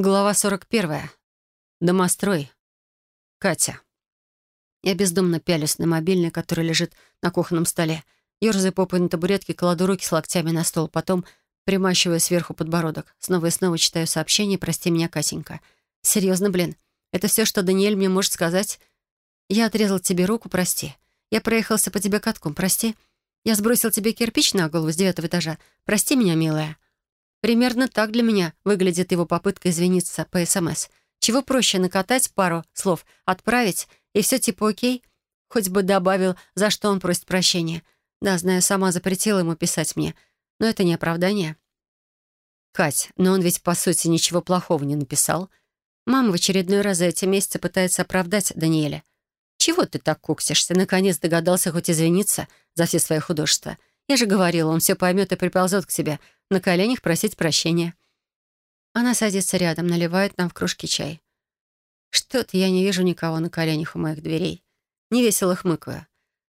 Глава 41. Домострой. Катя. Я бездумно пялюсь на мобильный, который лежит на кухонном столе. Ёрзаю попой на табуретке, кладу руки с локтями на стол, потом примащиваю сверху подбородок. Снова и снова читаю сообщение «Прости меня, Катенька». Серьезно, блин. Это все, что Даниэль мне может сказать? Я отрезал тебе руку, прости. Я проехался по тебе катком, прости. Я сбросил тебе кирпич на голову с девятого этажа. Прости меня, милая. Примерно так для меня выглядит его попытка извиниться по СМС. Чего проще накатать пару слов, отправить, и все типа окей? Хоть бы добавил, за что он просит прощения. Да, знаю, сама запретила ему писать мне. Но это не оправдание. Кать, но он ведь, по сути, ничего плохого не написал. Мама в очередной раз за эти месяцы пытается оправдать Даниэля. Чего ты так куксишься? Наконец догадался хоть извиниться за все свои художества. Я же говорила, он все поймет и приползет к тебе — на коленях просить прощения. Она садится рядом, наливает нам в кружке чай. Что-то я не вижу никого на коленях у моих дверей. Невесело хмыкаю.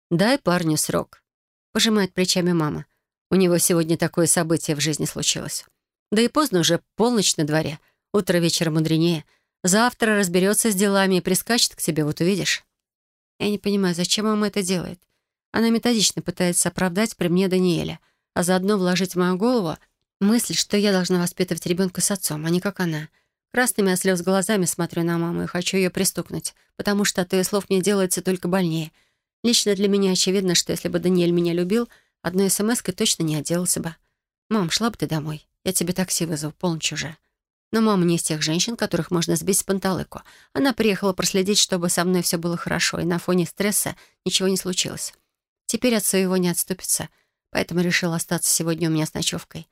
«Дай парню срок», — пожимает плечами мама. У него сегодня такое событие в жизни случилось. Да и поздно уже, полночь на дворе. Утро вечера мудренее. Завтра разберется с делами и прискачет к тебе, вот увидишь. Я не понимаю, зачем мама это делает. Она методично пытается оправдать при мне Даниэля, а заодно вложить в мою голову Мысль, что я должна воспитывать ребенка с отцом, а не как она. Красными от слез глазами смотрю на маму и хочу ее пристукнуть, потому что от ее слов мне делается только больнее. Лично для меня очевидно, что если бы Даниэль меня любил, одной смс-кой точно не отделался бы. «Мам, шла бы ты домой. Я тебе такси вызову, полночь уже». Но мама не из тех женщин, которых можно сбить с панталыку. Она приехала проследить, чтобы со мной все было хорошо, и на фоне стресса ничего не случилось. Теперь от своего не отступится, поэтому решила остаться сегодня у меня с ночевкой.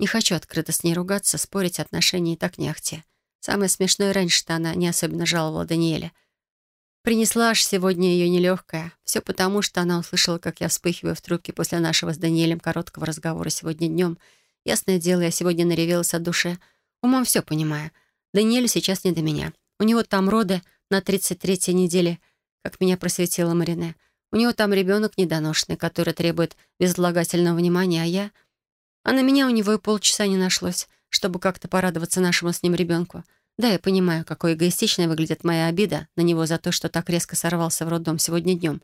Не хочу открыто с ней ругаться, спорить отношения и так не ахте. Самое смешное, раньше-то она не особенно жаловала Даниэля. Принесла аж сегодня ее нелегкая. Все потому, что она услышала, как я вспыхиваю в трубке после нашего с Даниэлем короткого разговора сегодня днем. Ясное дело, я сегодня наревелась от души. Умом все понимаю. Даниэлю сейчас не до меня. У него там роды на 33-й неделе, как меня просветила Марине. У него там ребенок недоношенный, который требует безотлагательного внимания, а я... А на меня у него и полчаса не нашлось, чтобы как-то порадоваться нашему с ним ребенку. Да, я понимаю, какой эгоистичной выглядит моя обида на него за то, что так резко сорвался в роддом сегодня днем.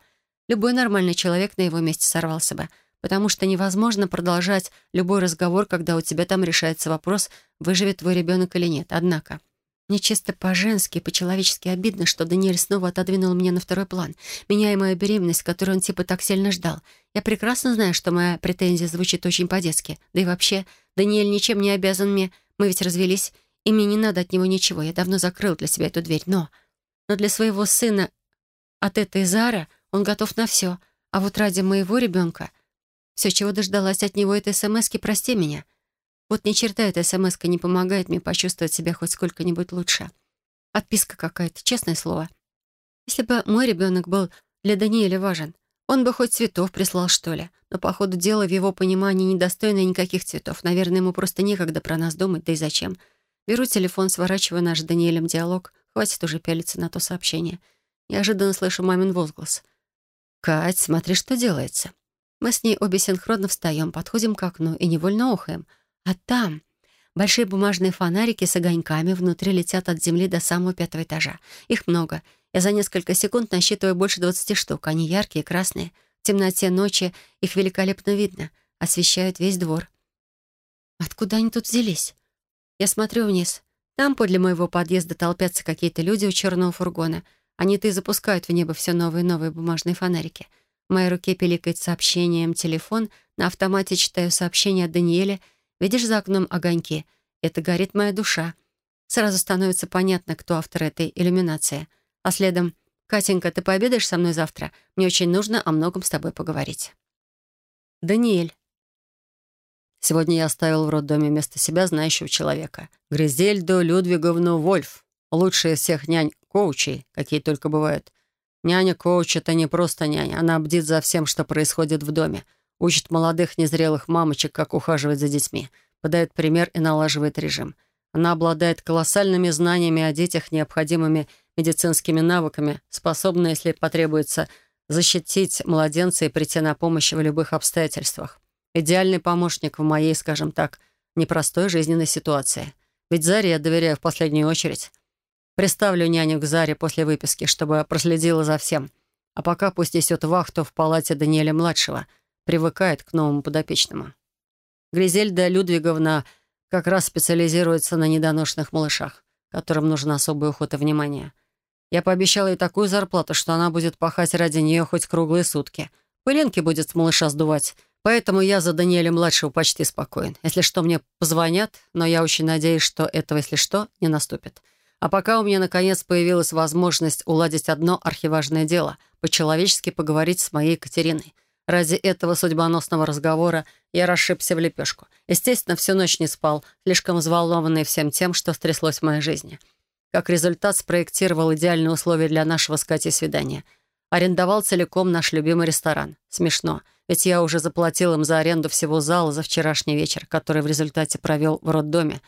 Любой нормальный человек на его месте сорвался бы, потому что невозможно продолжать любой разговор, когда у тебя там решается вопрос, выживет твой ребенок или нет. Однако... Мне чисто по-женски, по-человечески обидно, что Даниэль снова отодвинул меня на второй план, меня и мою беременность, которую он типа так сильно ждал. Я прекрасно знаю, что моя претензия звучит очень по-детски. Да и вообще, Даниэль ничем не обязан мне. Мы ведь развелись, и мне не надо от него ничего. Я давно закрыл для себя эту дверь. Но... Но для своего сына от этой Зары он готов на все. А вот ради моего ребенка... Все, чего дождалась от него, это смс «Прости меня». Вот ни черта эта смс не помогает мне почувствовать себя хоть сколько-нибудь лучше. Отписка какая-то, честное слово. Если бы мой ребенок был для Даниэля важен, он бы хоть цветов прислал, что ли. Но, по ходу дела, в его понимании недостойно никаких цветов. Наверное, ему просто некогда про нас думать, да и зачем. Беру телефон, сворачиваю наш с Даниэлем диалог. Хватит уже пялиться на то сообщение. Неожиданно слышу мамин возглас. «Кать, смотри, что делается». Мы с ней обе синхронно встаем, подходим к окну и невольно охаем — а там большие бумажные фонарики с огоньками внутри летят от земли до самого пятого этажа. Их много. Я за несколько секунд насчитываю больше двадцати штук. Они яркие, красные. В темноте ночи их великолепно видно. Освещают весь двор. Откуда они тут взялись? Я смотрю вниз. Там подле моего подъезда толпятся какие-то люди у черного фургона. Они-то и запускают в небо все новые и новые бумажные фонарики. В моей руке пиликает сообщением телефон. На автомате читаю сообщение от Даниэля — Видишь за окном огоньки? Это горит моя душа. Сразу становится понятно, кто автор этой иллюминации. А следом «Катенька, ты пообедаешь со мной завтра? Мне очень нужно о многом с тобой поговорить». Даниэль. Сегодня я оставил в роддоме вместо себя знающего человека. Гризельду Людвиговну Вольф. Лучшая из всех нянь-коучей, какие только бывают. Няня-коуч — это не просто няня. Она бдит за всем, что происходит в доме. Учит молодых незрелых мамочек, как ухаживать за детьми, подает пример и налаживает режим. Она обладает колоссальными знаниями о детях, необходимыми медицинскими навыками, способна, если потребуется, защитить младенца и прийти на помощь в любых обстоятельствах. Идеальный помощник в моей, скажем так, непростой жизненной ситуации. Ведь Заре я доверяю в последнюю очередь. Приставлю няню к Заре после выписки, чтобы проследила за всем. А пока пусть несет вахту в палате Даниэля-младшего, привыкает к новому подопечному. Гризельда Людвиговна как раз специализируется на недоношенных малышах, которым нужен особый уход и внимание. Я пообещала ей такую зарплату, что она будет пахать ради нее хоть круглые сутки. Пылинки будет с малыша сдувать, поэтому я за Даниэля-младшего почти спокоен. Если что, мне позвонят, но я очень надеюсь, что этого, если что, не наступит. А пока у меня, наконец, появилась возможность уладить одно архиважное дело — по-человечески поговорить с моей Катериной. Ради этого судьбоносного разговора я расшибся в лепешку. Естественно, всю ночь не спал, слишком взволнованный всем тем, что стряслось в моей жизни. Как результат, спроектировал идеальные условия для нашего с свидания. Арендовал целиком наш любимый ресторан. Смешно, ведь я уже заплатил им за аренду всего зала за вчерашний вечер, который в результате провел в роддоме.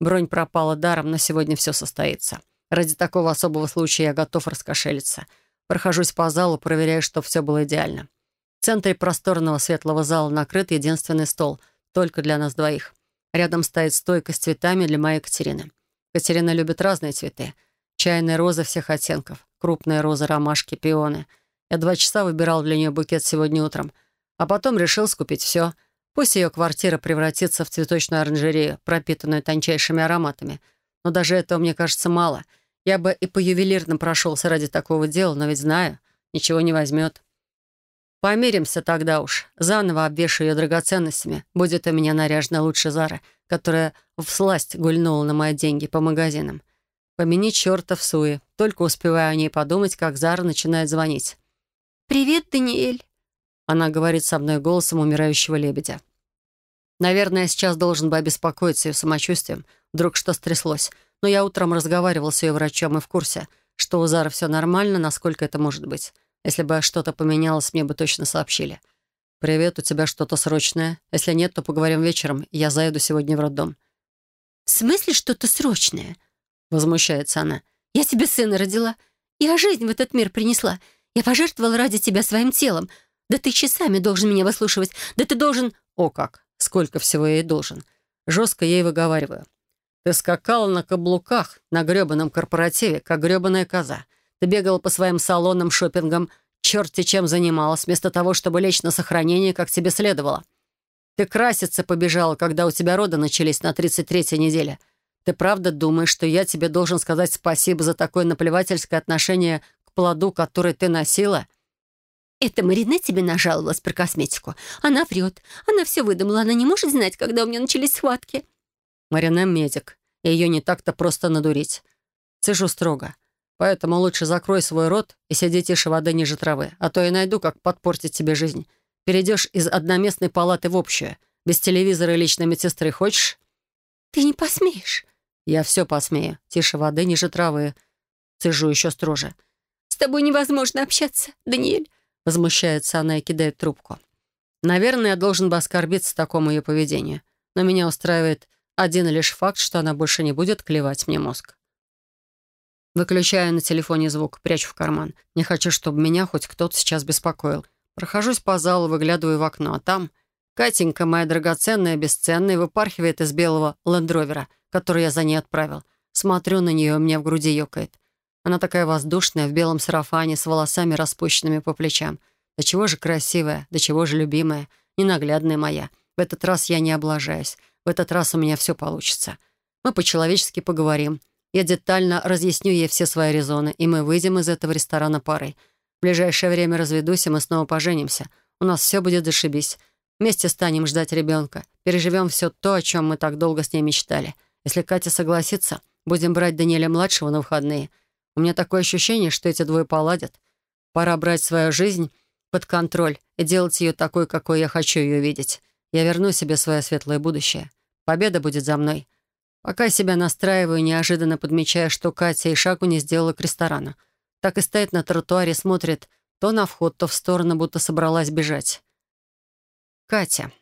Бронь пропала даром, но сегодня все состоится. Ради такого особого случая я готов раскошелиться. Прохожусь по залу, проверяю, что все было идеально. Центре просторного светлого зала накрыт единственный стол, только для нас двоих. Рядом стоит стойка с цветами для моей Катерины. Катерина любит разные цветы. Чайные розы всех оттенков, крупные розы, ромашки, пионы. Я два часа выбирал для нее букет сегодня утром, а потом решил скупить все. Пусть ее квартира превратится в цветочную оранжерею, пропитанную тончайшими ароматами. Но даже этого, мне кажется, мало. Я бы и по ювелирным прошелся ради такого дела, но ведь знаю, ничего не возьмет. Помиримся тогда уж. Заново обвешу ее драгоценностями. Будет у меня наряжена лучше Зары, которая всласть гульнула на мои деньги по магазинам. Помяни черта в суе. Только успеваю о ней подумать, как Зара начинает звонить. «Привет, Даниэль!» Она говорит со мной голосом умирающего лебедя. Наверное, я сейчас должен бы обеспокоиться ее самочувствием. Вдруг что стряслось. Но я утром разговаривал с ее врачом и в курсе, что у Зары все нормально, насколько это может быть. Если бы что-то поменялось, мне бы точно сообщили. «Привет, у тебя что-то срочное? Если нет, то поговорим вечером. Я заеду сегодня в роддом». «В смысле что-то срочное?» Возмущается она. «Я тебе сына родила. Я жизнь в этот мир принесла. Я пожертвовала ради тебя своим телом. Да ты часами должен меня выслушивать. Да ты должен...» «О как! Сколько всего я ей должен!» Жестко ей выговариваю. «Ты скакала на каблуках на грёбаном корпоративе, как грёбаная коза. Ты бегала по своим салонам, шопингам, черти чем занималась, вместо того, чтобы лечь на сохранение, как тебе следовало. Ты краситься побежала, когда у тебя роды начались на 33-й неделе. Ты правда думаешь, что я тебе должен сказать спасибо за такое наплевательское отношение к плоду, который ты носила?» «Это Марине тебе нажаловалась про косметику. Она врет. Она все выдумала. Она не может знать, когда у меня начались схватки». Марине медик. И ее не так-то просто надурить. Цежу строго. Поэтому лучше закрой свой рот и сиди тише воды ниже травы, а то я найду, как подпортить тебе жизнь. Перейдешь из одноместной палаты в общую, без телевизора и личной медсестры. Хочешь?» «Ты не посмеешь». «Я все посмею. Тише воды ниже травы». Цежу еще строже. «С тобой невозможно общаться, Даниэль». Возмущается она и кидает трубку. Наверное, я должен бы оскорбиться такому ее поведению. Но меня устраивает один лишь факт, что она больше не будет клевать мне мозг. Выключаю на телефоне звук, прячу в карман. Не хочу, чтобы меня хоть кто-то сейчас беспокоил. Прохожусь по залу, выглядываю в окно, а там Катенька, моя драгоценная, бесценная, выпархивает из белого лендровера, который я за ней отправил. Смотрю на нее, у меня в груди ёкает. Она такая воздушная, в белом сарафане, с волосами распущенными по плечам. Да чего же красивая, да чего же любимая, ненаглядная моя. В этот раз я не облажаюсь. В этот раз у меня все получится. Мы по-человечески поговорим. Я детально разъясню ей все свои резоны, и мы выйдем из этого ресторана парой. В ближайшее время разведусь, и мы снова поженимся. У нас все будет зашибись. Вместе станем ждать ребенка. Переживем все то, о чем мы так долго с ней мечтали. Если Катя согласится, будем брать Даниэля-младшего на выходные. У меня такое ощущение, что эти двое поладят. Пора брать свою жизнь под контроль и делать ее такой, какой я хочу ее видеть. Я верну себе свое светлое будущее. Победа будет за мной. Пока себя настраиваю, неожиданно подмечая, что Катя и шагу не сделала к ресторану. Так и стоит на тротуаре, смотрит то на вход, то в сторону, будто собралась бежать. Катя.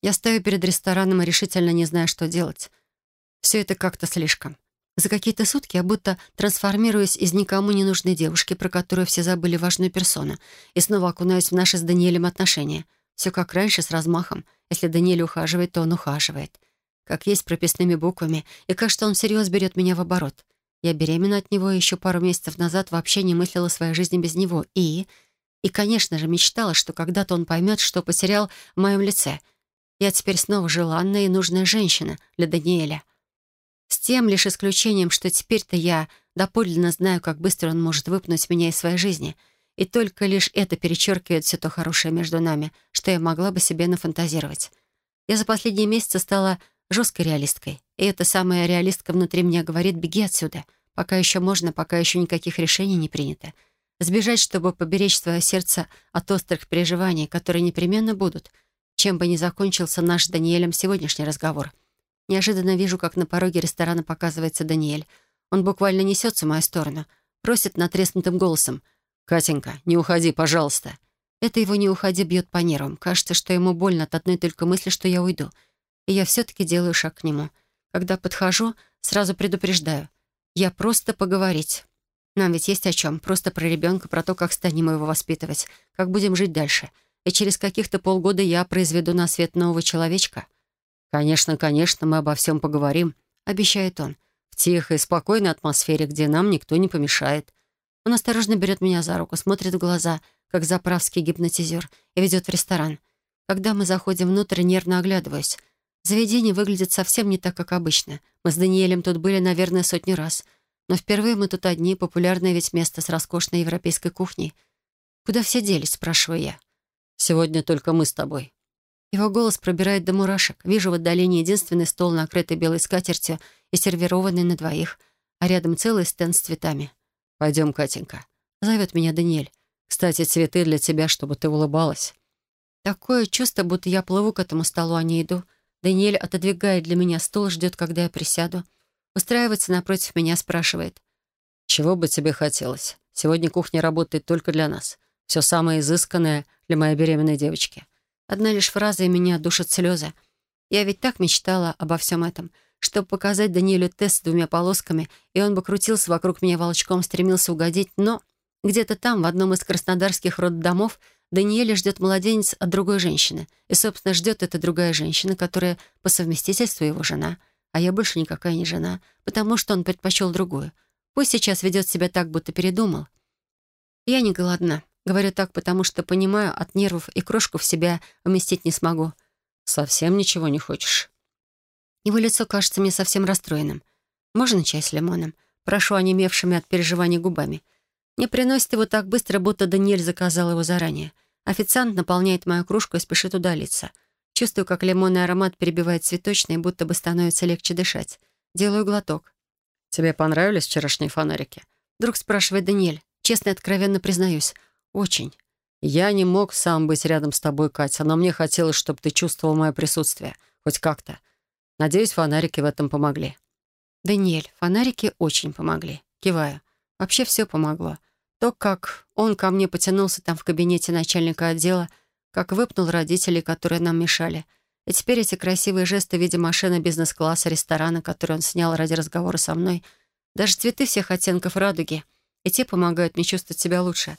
Я стою перед рестораном и решительно не знаю, что делать. Все это как-то слишком. За какие-то сутки я будто трансформируюсь из никому не нужной девушки, про которую все забыли важную персону, и снова окунаюсь в наши с Даниэлем отношения. Все как раньше, с размахом. Если Даниэль ухаживает, то он ухаживает. Как есть прописными буквами, и кажется, он всерьез берет меня в оборот. Я беременна от него и еще пару месяцев назад вообще не мыслила своей жизни без него. И... И, конечно же, мечтала, что когда-то он поймет, что потерял в моем лице. Я теперь снова желанная и нужная женщина для Даниэля. С тем лишь исключением, что теперь-то я доподлинно знаю, как быстро он может выпнуть меня из своей жизни. И только лишь это перечеркивает все то хорошее между нами, что я могла бы себе нафантазировать. Я за последние месяцы стала жесткой реалисткой. И эта самая реалистка внутри меня говорит «беги отсюда». Пока еще можно, пока еще никаких решений не принято. Сбежать, чтобы поберечь свое сердце от острых переживаний, которые непременно будут, чем бы ни закончился наш с Даниэлем сегодняшний разговор. Неожиданно вижу, как на пороге ресторана показывается Даниэль. Он буквально несется в мою сторону, просит натреснутым голосом «Катенька, не уходи, пожалуйста». Это его «не уходи» бьет по нервам. Кажется, что ему больно от одной только мысли, что я уйду — и я все-таки делаю шаг к нему. Когда подхожу, сразу предупреждаю. Я просто поговорить. Нам ведь есть о чем. Просто про ребенка, про то, как станем его воспитывать, как будем жить дальше. И через каких-то полгода я произведу на свет нового человечка. «Конечно, конечно, мы обо всем поговорим», — обещает он. «В тихой, спокойной атмосфере, где нам никто не помешает». Он осторожно берет меня за руку, смотрит в глаза, как заправский гипнотизер, и ведет в ресторан. Когда мы заходим внутрь, нервно оглядываюсь — Заведение выглядит совсем не так, как обычно. Мы с Даниэлем тут были, наверное, сотни раз. Но впервые мы тут одни, популярное ведь место с роскошной европейской кухней. «Куда все делись?» — спрашиваю я. «Сегодня только мы с тобой». Его голос пробирает до мурашек. Вижу в отдалении единственный стол, накрытый белой скатертью и сервированный на двоих, а рядом целый стенд с цветами. «Пойдем, Катенька», — зовет меня Даниэль. «Кстати, цветы для тебя, чтобы ты улыбалась». Такое чувство, будто я плыву к этому столу, а не иду. Даниэль отодвигает для меня стол, ждет, когда я присяду. Устраивается напротив меня, спрашивает. «Чего бы тебе хотелось? Сегодня кухня работает только для нас. Все самое изысканное для моей беременной девочки». Одна лишь фраза, и меня душат слезы. Я ведь так мечтала обо всем этом, чтобы показать Даниэлю тест с двумя полосками, и он бы крутился вокруг меня волчком, стремился угодить, но где-то там, в одном из краснодарских роддомов, Даниэля ждет младенец от другой женщины. И, собственно, ждет эта другая женщина, которая по совместительству его жена. А я больше никакая не жена, потому что он предпочел другую. Пусть сейчас ведет себя так, будто передумал. Я не голодна. Говорю так, потому что понимаю, от нервов и крошку в себя уместить не смогу. Совсем ничего не хочешь. Его лицо кажется мне совсем расстроенным. Можно чай с лимоном? Прошу онемевшими от переживаний губами. Не приносит его так быстро, будто Даниэль заказал его заранее. Официант наполняет мою кружку и спешит удалиться. Чувствую, как лимонный аромат перебивает цветочный, будто бы становится легче дышать. Делаю глоток. «Тебе понравились вчерашние фонарики?» Вдруг спрашивает Даниэль. Честно и откровенно признаюсь. «Очень. Я не мог сам быть рядом с тобой, Катя, но мне хотелось, чтобы ты чувствовал мое присутствие. Хоть как-то. Надеюсь, фонарики в этом помогли». «Даниэль, фонарики очень помогли». Киваю. Вообще все помогло. То, как он ко мне потянулся там в кабинете начальника отдела, как выпнул родителей, которые нам мешали. И теперь эти красивые жесты в виде машины бизнес-класса, ресторана, который он снял ради разговора со мной, даже цветы всех оттенков радуги, и те помогают мне чувствовать себя лучше.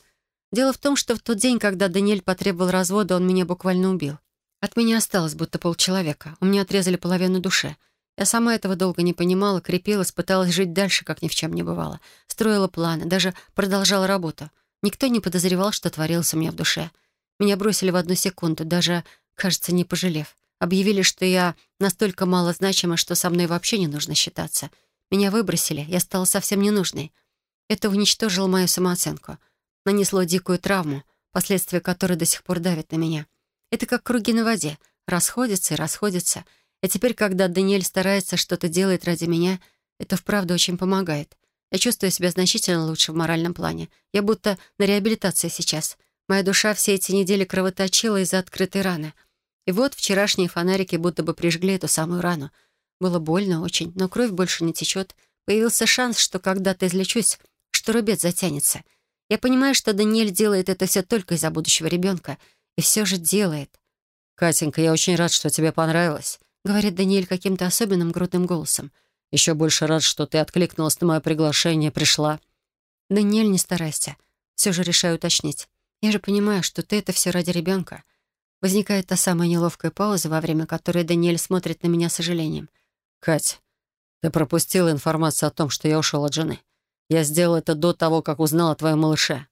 Дело в том, что в тот день, когда Даниэль потребовал развода, он меня буквально убил. От меня осталось будто полчеловека. У меня отрезали половину души — я сама этого долго не понимала, крепилась, пыталась жить дальше, как ни в чем не бывало. Строила планы, даже продолжала работу. Никто не подозревал, что творилось у меня в душе. Меня бросили в одну секунду, даже, кажется, не пожалев. Объявили, что я настолько мало значима, что со мной вообще не нужно считаться. Меня выбросили, я стала совсем ненужной. Это уничтожило мою самооценку. Нанесло дикую травму, последствия которой до сих пор давят на меня. Это как круги на воде. Расходятся и расходятся — и теперь, когда Даниэль старается, что-то делает ради меня, это вправду очень помогает. Я чувствую себя значительно лучше в моральном плане. Я будто на реабилитации сейчас. Моя душа все эти недели кровоточила из-за открытой раны. И вот вчерашние фонарики будто бы прижгли эту самую рану. Было больно очень, но кровь больше не течет. Появился шанс, что когда-то излечусь, что рубец затянется. Я понимаю, что Даниэль делает это все только из-за будущего ребенка. И все же делает. «Катенька, я очень рад, что тебе понравилось. — говорит Даниэль каким-то особенным грудным голосом. «Еще больше рад, что ты откликнулась на мое приглашение, пришла». «Даниэль, не старайся. Все же решаю уточнить. Я же понимаю, что ты это все ради ребенка. Возникает та самая неловкая пауза, во время которой Даниэль смотрит на меня с сожалением. «Кать, ты пропустила информацию о том, что я ушел от жены. Я сделал это до того, как узнал о твоем малыше».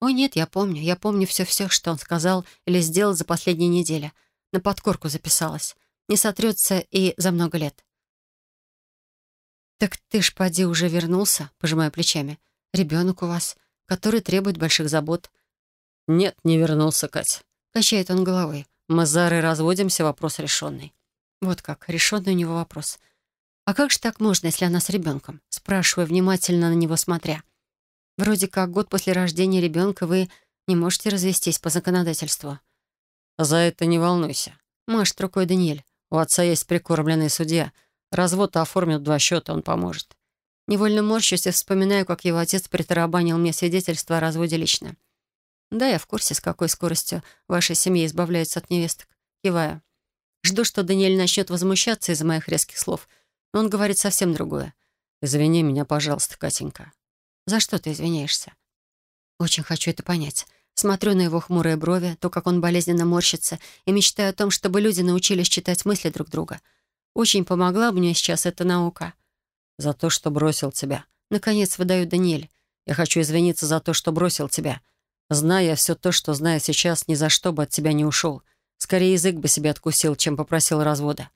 «О нет, я помню. Я помню все-все, что он сказал или сделал за последние недели. На подкорку записалась. Не сотрется и за много лет». «Так ты ж, поди, уже вернулся?» — пожимая плечами. «Ребенок у вас, который требует больших забот». «Нет, не вернулся, Кать. Качает он головой. Мы с Зарой разводимся, вопрос решенный. Вот как, решенный у него вопрос. А как же так можно, если она с ребенком? Спрашиваю, внимательно на него смотря. Вроде как год после рождения ребенка вы не можете развестись по законодательству. За это не волнуйся. Машет рукой Даниэль. У отца есть прикормленный судья. Развод оформит два счета, он поможет. Невольно морщусь и вспоминаю, как его отец притарабанил мне свидетельство о разводе лично. Да, я в курсе, с какой скоростью ваша семья избавляется от невесток. Киваю. Жду, что Даниэль начнет возмущаться из-за моих резких слов, но он говорит совсем другое. «Извини меня, пожалуйста, Катенька». «За что ты извиняешься?» Очень хочу это понять. Смотрю на его хмурые брови, то, как он болезненно морщится, и мечтаю о том, чтобы люди научились читать мысли друг друга. Очень помогла мне сейчас эта наука. «За то, что бросил тебя». Наконец выдаю Даниэль. «Я хочу извиниться за то, что бросил тебя. Зная все то, что знаю сейчас, ни за что бы от тебя не ушел. Скорее язык бы себе откусил, чем попросил развода.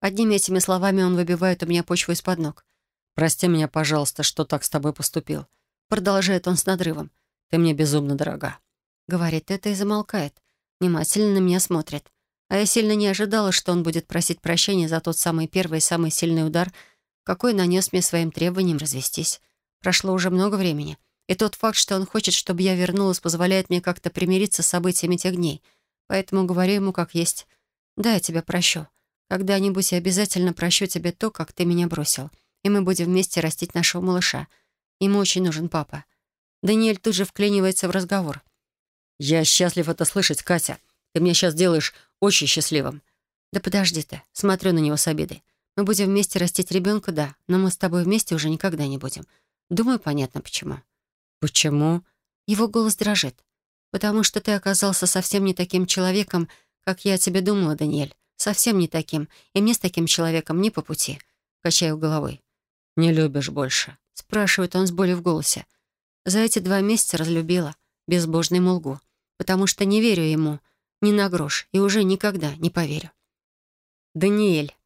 Одними этими словами он выбивает у меня почву из-под ног. «Прости меня, пожалуйста, что так с тобой поступил». Продолжает он с надрывом. «Ты мне безумно дорога». Говорит это и замолкает. Внимательно на меня смотрит. А я сильно не ожидала, что он будет просить прощения за тот самый первый и самый сильный удар, какой нанес мне своим требованием развестись. Прошло уже много времени. И тот факт, что он хочет, чтобы я вернулась, позволяет мне как-то примириться с событиями тех дней. Поэтому говорю ему как есть. «Да, я тебя прощу. Когда-нибудь я обязательно прощу тебе то, как ты меня бросил. И мы будем вместе растить нашего малыша. Ему очень нужен папа». Даниэль тут же вклинивается в разговор. «Я счастлив это слышать, Катя. Ты меня сейчас делаешь очень счастливым». «Да подожди ты». Смотрю на него с обидой. «Мы будем вместе растить ребенка, да, но мы с тобой вместе уже никогда не будем. Думаю, понятно, почему». «Почему?» Его голос дрожит. «Потому что ты оказался совсем не таким человеком, как я о тебе думала, Даниэль. Совсем не таким. И мне с таким человеком не по пути». Качаю головой. «Не любишь больше?» Спрашивает он с болью в голосе. За эти два месяца разлюбила. Безбожный молгу. Потому что не верю ему. Ни на грош. И уже никогда не поверю. «Даниэль».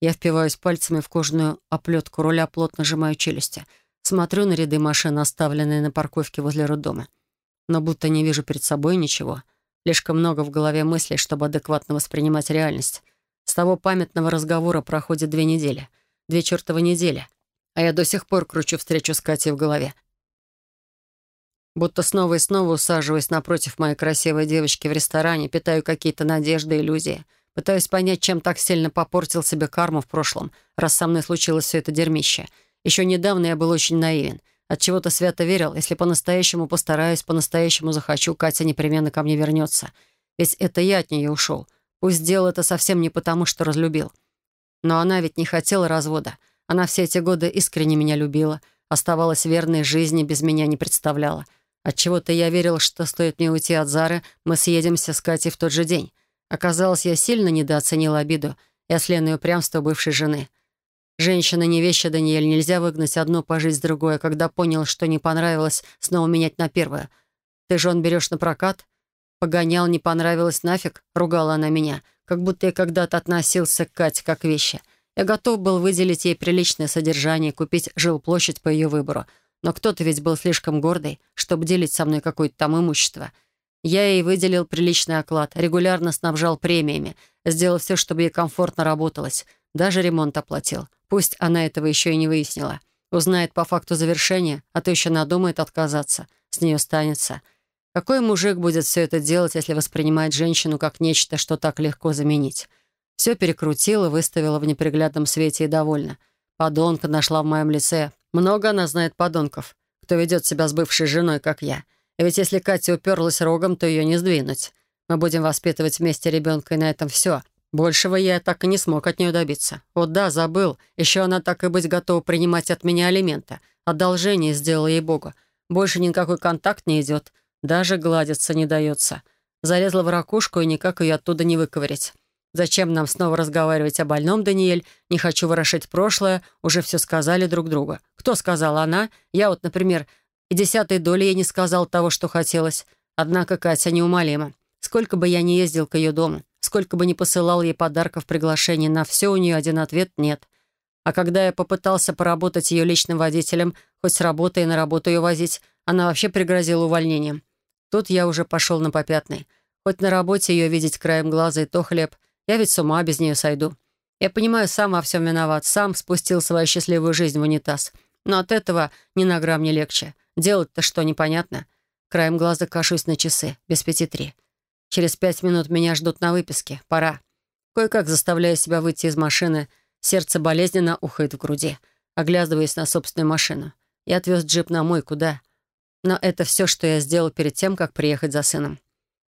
Я впиваюсь пальцами в кожаную оплетку руля, плотно сжимаю челюсти — Смотрю на ряды машин, оставленные на парковке возле роддома. Но будто не вижу перед собой ничего. Слишком много в голове мыслей, чтобы адекватно воспринимать реальность. С того памятного разговора проходит две недели. Две чертовы недели. А я до сих пор кручу встречу с Катей в голове. Будто снова и снова усаживаясь напротив моей красивой девочки в ресторане, питаю какие-то надежды, иллюзии. Пытаюсь понять, чем так сильно попортил себе карму в прошлом, раз со мной случилось все это дерьмище — еще недавно я был очень наивен. От чего то свято верил, если по-настоящему постараюсь, по-настоящему захочу, Катя непременно ко мне вернется. Ведь это я от нее ушел. Пусть сделал это совсем не потому, что разлюбил. Но она ведь не хотела развода. Она все эти годы искренне меня любила, оставалась верной жизни, без меня не представляла. Отчего-то я верил, что стоит мне уйти от Зары, мы съедемся с Катей в тот же день. Оказалось, я сильно недооценил обиду и ослиное упрямство бывшей жены — Женщина не вещи, Даниэль, нельзя выгнать одну пожить с другой, а когда понял, что не понравилось, снова менять на первое. Ты же он берешь на прокат? Погонял, не понравилось, нафиг, ругала она меня, как будто я когда-то относился к Кате как вещи. Я готов был выделить ей приличное содержание, купить жилплощадь по ее выбору. Но кто-то ведь был слишком гордый, чтобы делить со мной какое-то там имущество. Я ей выделил приличный оклад, регулярно снабжал премиями, сделал все, чтобы ей комфортно работалось, даже ремонт оплатил. Пусть она этого еще и не выяснила. Узнает по факту завершения, а то еще надумает отказаться. С нее станется. Какой мужик будет все это делать, если воспринимает женщину как нечто, что так легко заменить? Все перекрутила, выставила в неприглядном свете и довольна. Подонка нашла в моем лице. Много она знает подонков, кто ведет себя с бывшей женой, как я. И ведь если Катя уперлась рогом, то ее не сдвинуть. Мы будем воспитывать вместе ребенка, и на этом все. Большего я так и не смог от нее добиться. Вот да, забыл. Еще она так и быть готова принимать от меня алименты. Одолжение сделала ей Богу. Больше никакой контакт не идет. Даже гладиться не дается. Залезла в ракушку, и никак ее оттуда не выковырять. Зачем нам снова разговаривать о больном, Даниэль? Не хочу ворошить прошлое, уже все сказали друг другу. Кто сказал? Она? Я вот, например, и десятой доли ей не сказал того, что хотелось. Однако Катя неумолима. Сколько бы я ни ездил к ее дому, сколько бы ни посылал ей подарков, приглашений, на все у нее один ответ — нет. А когда я попытался поработать ее личным водителем, хоть с работы и на работу ее возить, она вообще пригрозила увольнением. Тут я уже пошел на попятный. Хоть на работе ее видеть краем глаза и то хлеб, я ведь с ума без нее сойду. Я понимаю, сам во всем виноват, сам спустил свою счастливую жизнь в унитаз. Но от этого ни на грамм не легче. Делать-то что, непонятно? Краем глаза кашусь на часы, без пяти три. Через пять минут меня ждут на выписке. Пора. Кое-как заставляю себя выйти из машины — Сердце болезненно ухает в груди, оглядываясь на собственную машину. Я отвез джип на мой куда. Но это все, что я сделал перед тем, как приехать за сыном.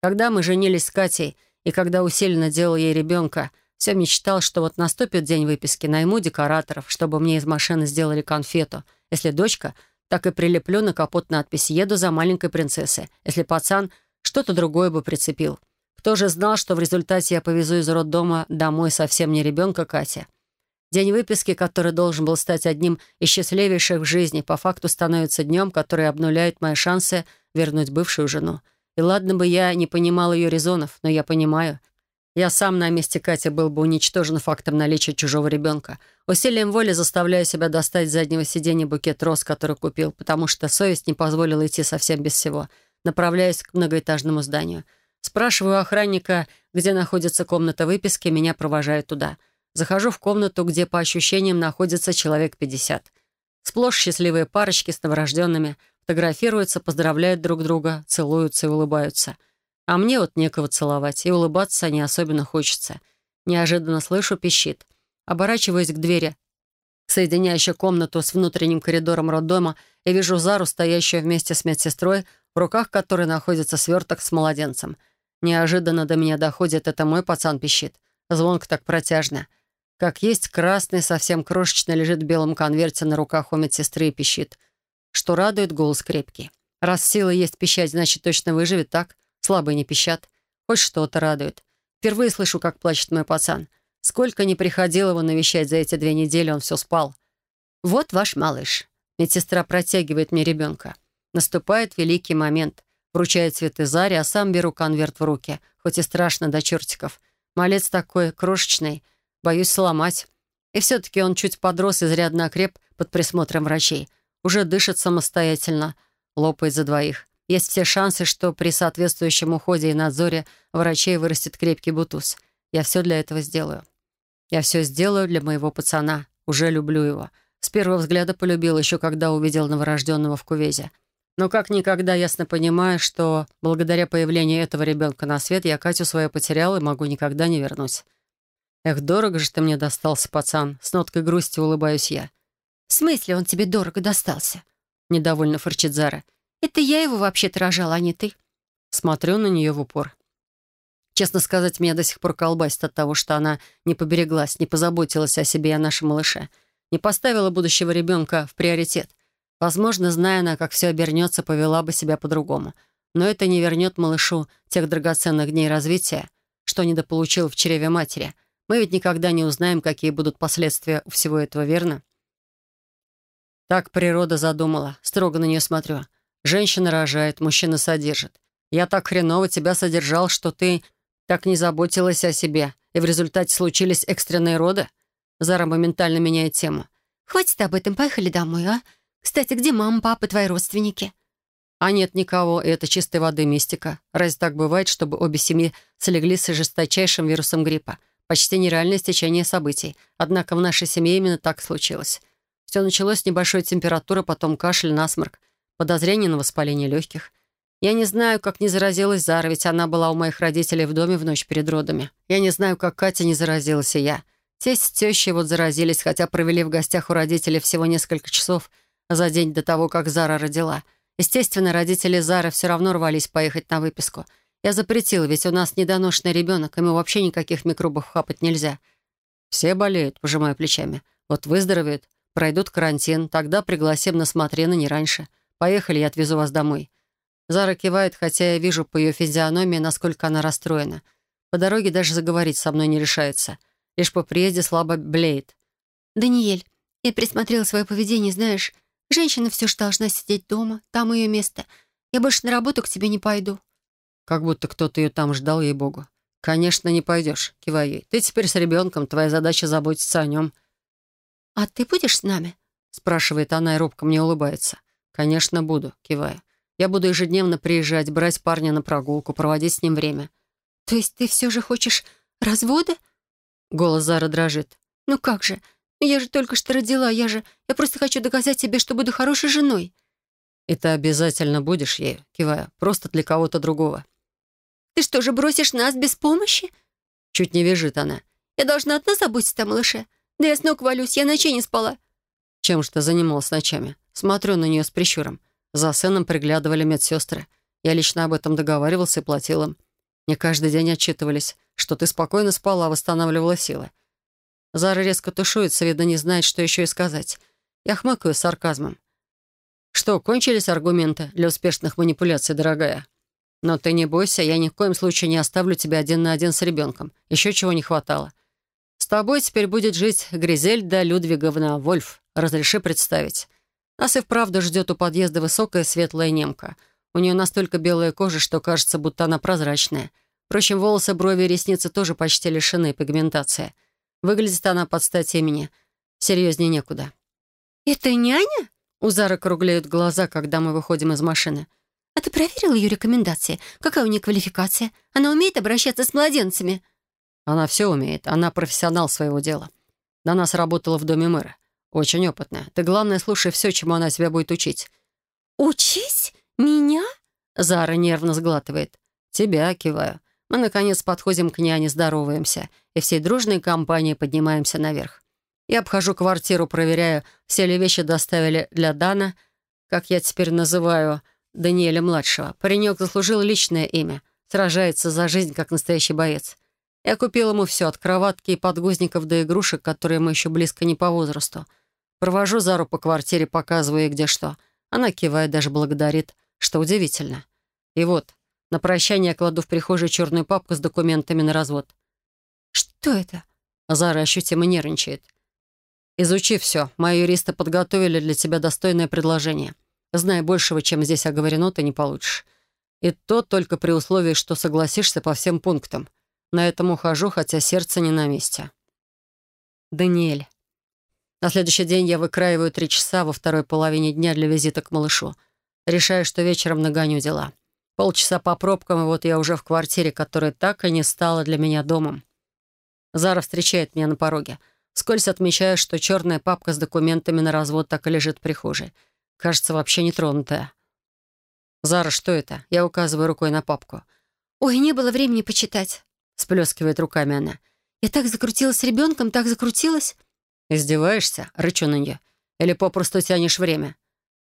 Когда мы женились с Катей, и когда усиленно делал ей ребенка, все мечтал, что вот наступит день выписки, найму декораторов, чтобы мне из машины сделали конфету. Если дочка, так и прилеплю на капот надпись «Еду за маленькой принцессой». Если пацан, что-то другое бы прицепил. Кто же знал, что в результате я повезу из роддома домой совсем не ребенка Катя, День выписки, который должен был стать одним из счастливейших в жизни, по факту становится днем, который обнуляет мои шансы вернуть бывшую жену. И ладно бы я не понимал ее резонов, но я понимаю. Я сам на месте Кати был бы уничтожен фактом наличия чужого ребенка. Усилием воли заставляю себя достать с заднего сиденья букет роз, который купил, потому что совесть не позволила идти совсем без всего. Направляюсь к многоэтажному зданию. Спрашиваю охранника, где находится комната выписки, меня провожают туда — Захожу в комнату, где, по ощущениям, находится человек 50. Сплошь счастливые парочки с новорожденными, фотографируются, поздравляют друг друга, целуются и улыбаются. А мне вот некого целовать, и улыбаться не особенно хочется. Неожиданно слышу, пищит. Оборачиваюсь к двери, соединяющей комнату с внутренним коридором роддома, и вижу Зару, стоящую вместе с медсестрой, в руках которой находится сверток с младенцем. Неожиданно до меня доходит, это мой пацан пищит. Звонко так протяжно. Как есть красный, совсем крошечно лежит в белом конверте на руках у медсестры и пищит. Что радует, голос крепкий. Раз сила есть пищать, значит, точно выживет, так? Слабые не пищат. Хоть что-то радует. Впервые слышу, как плачет мой пацан. Сколько не приходил его навещать за эти две недели, он все спал. «Вот ваш малыш». Медсестра протягивает мне ребенка. Наступает великий момент. Вручает цветы Заре, а сам беру конверт в руки, хоть и страшно до чертиков. Малец такой крошечный — Боюсь сломать. И все-таки он чуть подрос, изрядно окреп под присмотром врачей. Уже дышит самостоятельно, лопает за двоих. Есть все шансы, что при соответствующем уходе и надзоре врачей вырастет крепкий бутуз. Я все для этого сделаю. Я все сделаю для моего пацана. Уже люблю его. С первого взгляда полюбил, еще когда увидел новорожденного в кувезе. Но как никогда ясно понимаю, что благодаря появлению этого ребенка на свет я Катю свою потерял и могу никогда не вернуть. «Эх, дорого же ты мне достался, пацан!» С ноткой грусти улыбаюсь я. «В смысле он тебе дорого достался?» Недовольно фырчит Зара. «Это я его вообще-то рожала, а не ты». Смотрю на нее в упор. Честно сказать, меня до сих пор колбасит от того, что она не побереглась, не позаботилась о себе и о нашем малыше, не поставила будущего ребенка в приоритет. Возможно, зная она, как все обернется, повела бы себя по-другому. Но это не вернет малышу тех драгоценных дней развития, что недополучил в чреве матери — мы ведь никогда не узнаем, какие будут последствия у всего этого, верно? Так природа задумала. Строго на нее смотрю. Женщина рожает, мужчина содержит. Я так хреново тебя содержал, что ты так не заботилась о себе, и в результате случились экстренные роды? Зара моментально меняет тему. «Хватит об этом, поехали домой, а? Кстати, где мама, папа, твои родственники?» А нет никого, и это чистой воды мистика. Разве так бывает, чтобы обе семьи слегли с жесточайшим вирусом гриппа? Почти нереальное стечение событий. Однако в нашей семье именно так случилось. Все началось с небольшой температуры, потом кашель, насморк, подозрение на воспаление легких. Я не знаю, как не заразилась Зара, ведь она была у моих родителей в доме в ночь перед родами. Я не знаю, как Катя не заразилась, и я. Тесть с тещей вот заразились, хотя провели в гостях у родителей всего несколько часов за день до того, как Зара родила. Естественно, родители Зары все равно рвались поехать на выписку — я запретила, ведь у нас недоношенный ребенок, ему вообще никаких микробов хапать нельзя. Все болеют, пожимая плечами. Вот выздоровеют, пройдут карантин, тогда пригласим на смотрены не раньше. Поехали, я отвезу вас домой. Зара кивает, хотя я вижу по ее физиономии, насколько она расстроена. По дороге даже заговорить со мной не решается. Лишь по приезде слабо блеет. «Даниэль, я присмотрела свое поведение, знаешь. Женщина все же должна сидеть дома, там ее место. Я больше на работу к тебе не пойду». Как будто кто-то ее там ждал, ей-богу. «Конечно, не пойдешь», — кивай ей. «Ты теперь с ребенком, твоя задача заботиться о нем». «А ты будешь с нами?» — спрашивает она и робко мне улыбается. «Конечно, буду», — киваю. «Я буду ежедневно приезжать, брать парня на прогулку, проводить с ним время». «То есть ты все же хочешь развода?» Голос Зары дрожит. «Ну как же? Я же только что родила, я же... Я просто хочу доказать тебе, что буду хорошей женой». «И ты обязательно будешь ею», — кивая, «просто для кого-то другого». «Ты что же, бросишь нас без помощи?» Чуть не вяжет она. «Я должна одна заботиться о малыше. Да я с ног валюсь, я ночей не спала». «Чем же ты занималась ночами?» Смотрю на нее с прищуром. За сыном приглядывали медсестры. Я лично об этом договаривался и платил им. Мне каждый день отчитывались, что ты спокойно спала, восстанавливала силы. Зара резко тушуется, видно, не знает, что еще и сказать. Я хмыкаю с сарказмом. «Что, кончились аргументы для успешных манипуляций, дорогая?» «Но ты не бойся, я ни в коем случае не оставлю тебя один на один с ребенком. Еще чего не хватало. С тобой теперь будет жить Гризельда Людвиговна Вольф. Разреши представить. Нас и вправду ждет у подъезда высокая светлая немка. У нее настолько белая кожа, что кажется, будто она прозрачная. Впрочем, волосы, брови и ресницы тоже почти лишены пигментации. Выглядит она под стать имени. Серьезнее некуда. «Это няня?» У Зары круглеют глаза, когда мы выходим из машины. «А ты проверил ее рекомендации? Какая у нее квалификация? Она умеет обращаться с младенцами?» «Она все умеет. Она профессионал своего дела. На нас работала в доме мэра. Очень опытная. Ты, главное, слушай все, чему она тебя будет учить». «Учись? Меня?» Зара нервно сглатывает. «Тебя», — киваю. Мы, наконец, подходим к няне, здороваемся, и всей дружной компанией поднимаемся наверх. Я обхожу квартиру, проверяю, все ли вещи доставили для Дана, как я теперь называю, Даниэля-младшего. Паренек заслужил личное имя, сражается за жизнь, как настоящий боец. Я купил ему все, от кроватки и подгузников до игрушек, которые мы еще близко не по возрасту — Провожу Зару по квартире, показываю ей где что. Она кивает, даже благодарит, что удивительно. И вот, на прощание кладу в прихожей черную папку с документами на развод. «Что это?» Зара ощутимо нервничает. «Изучи все. Мои юристы подготовили для тебя достойное предложение. Зная большего, чем здесь оговорено, ты не получишь. И то только при условии, что согласишься по всем пунктам. На этом ухожу, хотя сердце не на месте». Даниэль. На следующий день я выкраиваю три часа во второй половине дня для визита к малышу. Решаю, что вечером нагоню дела. Полчаса по пробкам, и вот я уже в квартире, которая так и не стала для меня домом. Зара встречает меня на пороге. Вскользь отмечаю, что черная папка с документами на развод так и лежит в прихожей. Кажется, вообще не тронутая. «Зара, что это?» Я указываю рукой на папку. «Ой, не было времени почитать», — сплескивает руками она. «Я так закрутилась с ребенком, так закрутилась». «Издеваешься?» — рычу на нее. «Или попросту тянешь время?»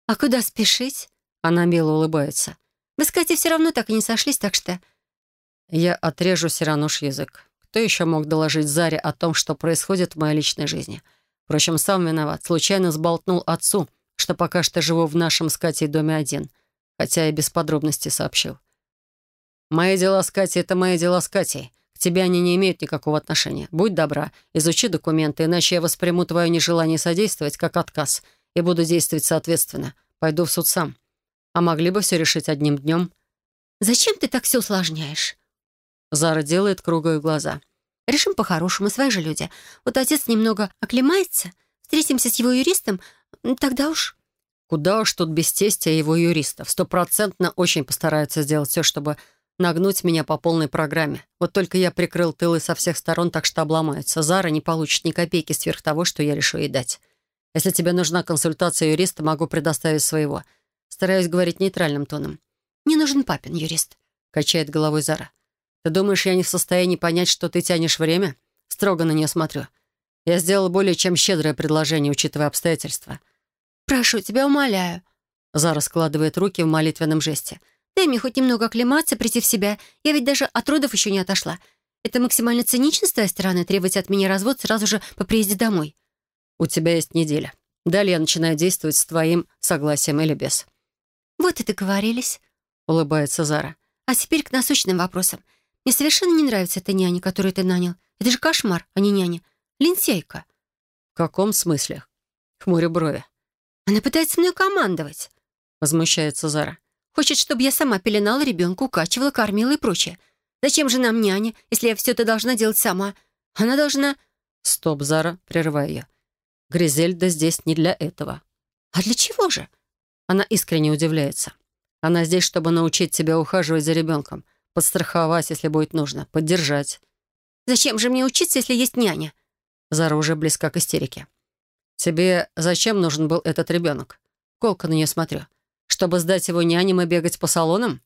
«А куда спешить?» Она мило улыбается. «Вы с Катей все равно так и не сошлись, так что...» Я отрежу Сирануш язык. Кто еще мог доложить Заре о том, что происходит в моей личной жизни? Впрочем, сам виноват. Случайно сболтнул отцу, что пока что живу в нашем с Катей доме один, хотя и без подробностей сообщил. «Мои дела с Катей — это мои дела с Катей. К тебе они не имеют никакого отношения. Будь добра, изучи документы, иначе я восприму твое нежелание содействовать как отказ и буду действовать соответственно. Пойду в суд сам. А могли бы все решить одним днем. «Зачем ты так все усложняешь?» Зара делает круглые глаза. «Решим по-хорошему, свои же люди. Вот отец немного оклемается, встретимся с его юристом, тогда уж...» Куда уж тут без тестя его юристов. Стопроцентно очень постараются сделать все, чтобы нагнуть меня по полной программе. Вот только я прикрыл тылы со всех сторон, так что обломается. Зара не получит ни копейки сверх того, что я решу ей дать. Если тебе нужна консультация юриста, могу предоставить своего. Стараюсь говорить нейтральным тоном. «Не нужен папин юрист», — качает головой Зара. «Ты думаешь, я не в состоянии понять, что ты тянешь время?» Строго на нее смотрю. Я сделал более чем щедрое предложение, учитывая обстоятельства. «Прошу тебя, умоляю». Зара складывает руки в молитвенном жесте — Дай мне хоть немного оклематься, прийти в себя. Я ведь даже от родов еще не отошла. Это максимально цинично с твоей стороны требовать от меня развод сразу же по приезде домой. У тебя есть неделя. Далее я начинаю действовать с твоим согласием или без. Вот и договорились. — улыбается Зара. «А теперь к насущным вопросам. Мне совершенно не нравится эта няня, которую ты нанял. Это же кошмар, а не няня. Лентяйка». «В каком смысле?» — хмурю брови. «Она пытается мной командовать», — возмущается Зара. «Хочет, чтобы я сама пеленала ребенка, укачивала, кормила и прочее. Зачем же нам няня, если я все это должна делать сама? Она должна...» «Стоп, Зара», — прерываю я. «Гризельда здесь не для этого». «А для чего же?» Она искренне удивляется. Она здесь, чтобы научить тебя ухаживать за ребенком, подстраховать, если будет нужно, поддержать. «Зачем же мне учиться, если есть няня?» Зара уже близка к истерике. «Тебе зачем нужен был этот ребенок?» Колко на нее смотрю. «Чтобы сдать его няням и бегать по салонам?»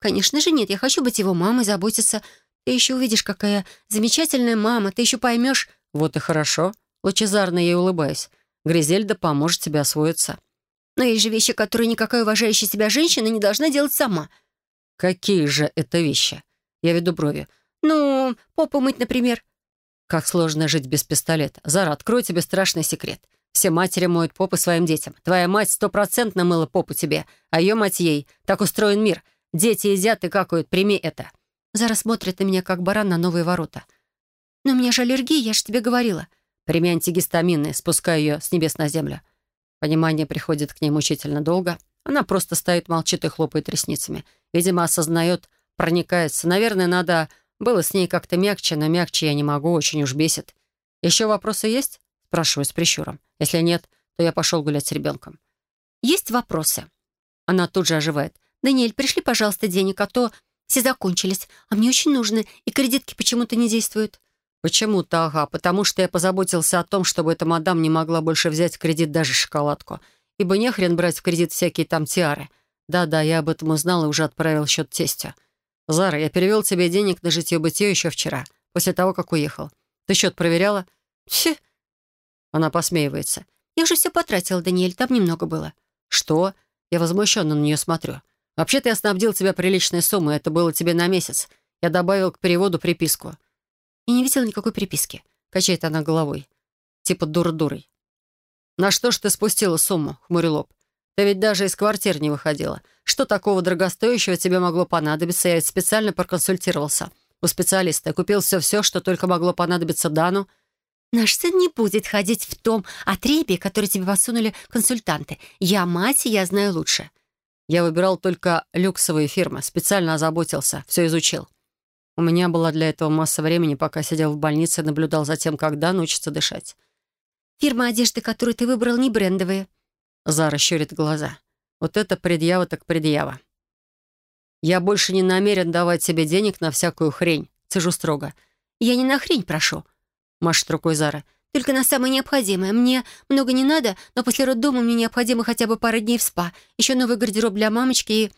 «Конечно же нет. Я хочу быть его мамой, заботиться. Ты еще увидишь, какая замечательная мама. Ты еще поймешь...» «Вот и хорошо». Лучезарно ей улыбаясь. «Гризельда поможет тебе освоиться». «Но есть же вещи, которые никакая уважающая себя женщина не должна делать сама». «Какие же это вещи?» Я веду брови. «Ну, попу мыть, например». Как сложно жить без пистолета. Зара, открою тебе страшный секрет. Все матери моют попы своим детям. Твоя мать стопроцентно мыла попу тебе, а ее мать ей. Так устроен мир. Дети едят и какают. Прими это. Зара смотрит на меня, как баран на новые ворота. «Но у меня же аллергия, я же тебе говорила». Прими антигистаминные, спускаю ее с небес на землю. Понимание приходит к ней мучительно долго. Она просто стоит, молчит и хлопает ресницами. Видимо, осознает, проникается. Наверное, надо было с ней как-то мягче, но мягче я не могу, очень уж бесит. «Еще вопросы есть?» Спрашиваю с прищуром. Если нет, то я пошел гулять с ребенком. «Есть вопросы?» Она тут же оживает. «Даниэль, пришли, пожалуйста, денег, а то все закончились, а мне очень нужно, и кредитки почему-то не действуют». «Почему-то, ага, потому что я позаботился о том, чтобы эта мадам не могла больше взять в кредит даже шоколадку. Ибо не хрен брать в кредит всякие там тиары. Да-да, я об этом узнал и уже отправил счет тестя. Зара, я перевел тебе денег на житье-бытие еще вчера, после того, как уехал. Ты счет проверяла?» «Че?» Она посмеивается. «Я уже все потратила, Даниэль, там немного было». «Что?» Я возмущенно на нее смотрю. «Вообще-то я снабдил тебя приличной суммой, это было тебе на месяц. Я добавил к переводу приписку». «Я не видела никакой приписки», — качает она головой. Типа дура-дурой. «На что ж ты спустила сумму?» — хмурю лоб. «Ты ведь даже из квартир не выходила. Что такого дорогостоящего тебе могло понадобиться? Я ведь специально проконсультировался. У специалиста купил все-все, что только могло понадобиться Дану». «Наш сын не будет ходить в том отребе, который тебе подсунули консультанты. Я мать, и я знаю лучше». Я выбирал только люксовые фирмы, специально озаботился, все изучил. У меня была для этого масса времени, пока сидел в больнице и наблюдал за тем, как Дан учится дышать. «Фирма одежды, которую ты выбрал, не брендовые». Зара щурит глаза. Вот это предъява так предъява. Я больше не намерен давать себе денег на всякую хрень. Цежу строго. «Я не на хрень прошу», — машет рукой Зара. «Только на самое необходимое. Мне много не надо, но после роддома мне необходимо хотя бы пара дней в спа. Еще новый гардероб для мамочки и...»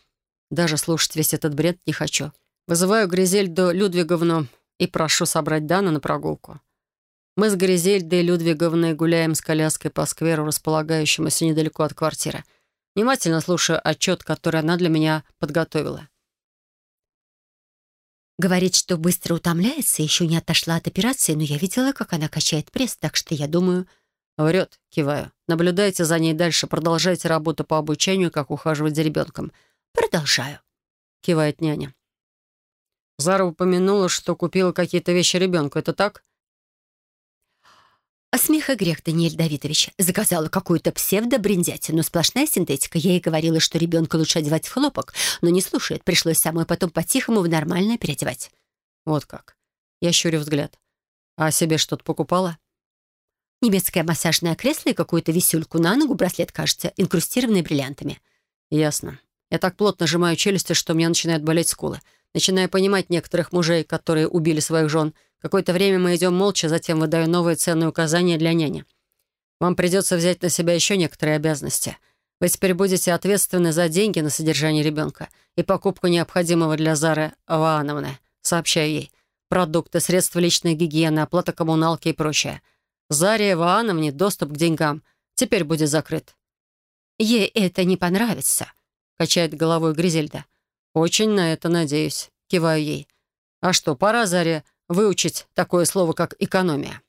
Даже слушать весь этот бред не хочу. Вызываю Гризельду Людвиговну и прошу собрать Дана на прогулку. Мы с Гризельдой Людвиговной гуляем с коляской по скверу, располагающемуся недалеко от квартиры. Внимательно слушаю отчет, который она для меня подготовила. Говорит, что быстро утомляется, еще не отошла от операции, но я видела, как она качает пресс, так что я думаю... Врет, киваю. Наблюдайте за ней дальше, продолжайте работу по обучению, как ухаживать за ребенком. Продолжаю, кивает няня. Зара упомянула, что купила какие-то вещи ребенку. Это так? А смех и грех, Даниэль Давидович. Заказала какую-то псевдо-бриндятину, сплошная синтетика. Я ей говорила, что ребенка лучше одевать в хлопок, но не слушает. Пришлось самой потом по-тихому в нормальное переодевать. Вот как. Я щурю взгляд. А себе что-то покупала? Немецкое массажное кресло и какую-то висюльку на ногу, браслет, кажется, инкрустированный бриллиантами. Ясно. Я так плотно сжимаю челюсти, что у меня начинают болеть скулы. Начинаю понимать некоторых мужей, которые убили своих жен. Какое-то время мы идем молча, затем выдаю новые ценные указания для няни. Вам придется взять на себя еще некоторые обязанности. Вы теперь будете ответственны за деньги на содержание ребенка и покупку необходимого для Зары Ваановны, сообщаю ей. Продукты, средства личной гигиены, оплата коммуналки и прочее. Заре Ваановне доступ к деньгам теперь будет закрыт. «Ей это не понравится», — качает головой Гризельда. «Очень на это надеюсь», — киваю ей. «А что, пора Заре выучить такое слово, как экономия?»